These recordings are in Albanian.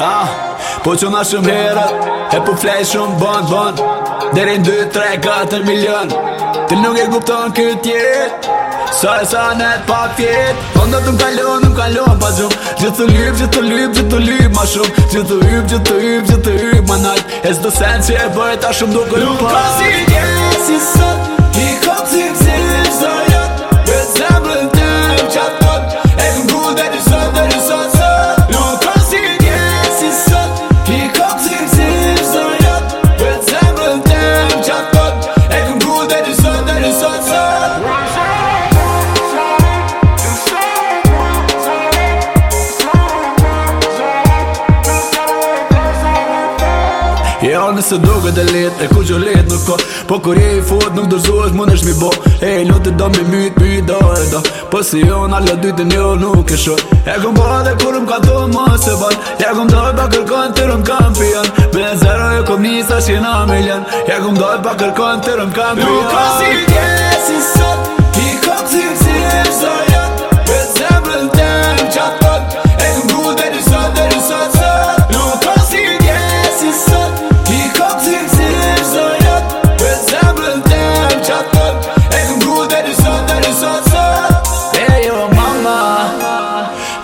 Ah, po që nga shumë herë E po flej shumë bon, bon Derin 2, 3, 4 milion Të nuk e gupton këtë jetë Sa e sa në e pa fjetë Po në të mkallon, në mkallon pa gjumë Gjithë të lypë, gjithë të lypë, gjithë të lypë ma shumë Gjithë të hypë, gjithë të hypë, gjithë të hypë ma nëjtë E zdo sen që e bëjta shumë duke Nuk pa si Je alë nëse doke dhe let, e ku që let nuk ka Po kur je i fot nuk dërzojt mund është mi bo E i lutë të dëmë i mytë, mytë da e da Po si jo në alë dy të nuk e shoj E kom bërë dhe kur më ka thonë ma se ban E kom dojë pa kërkojnë të rëmë kampion Me në zero jo kom njësa që nga milion E kom dojë pa kërkojnë të rëmë kampion Nuk ka si tjesi së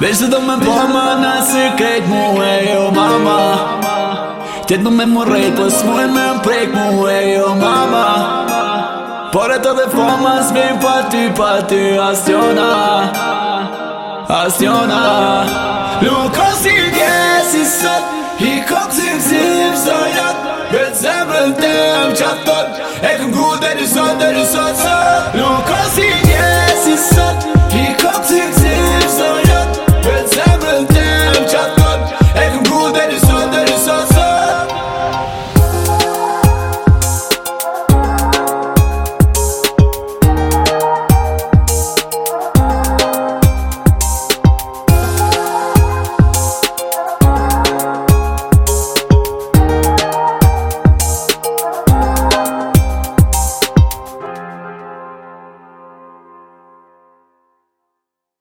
Beshë dhe me po më nësi krejt mu e jo mama Tjetë më me më rejt për e me më mu e jo mama Por e të dhe po më s'mim pa ty pa ty as jona As jona Luka si dje si sot I kom zim zim zë jat Vëtë zemrën të më qatë tot E këm gu dhe një sot dhe një sot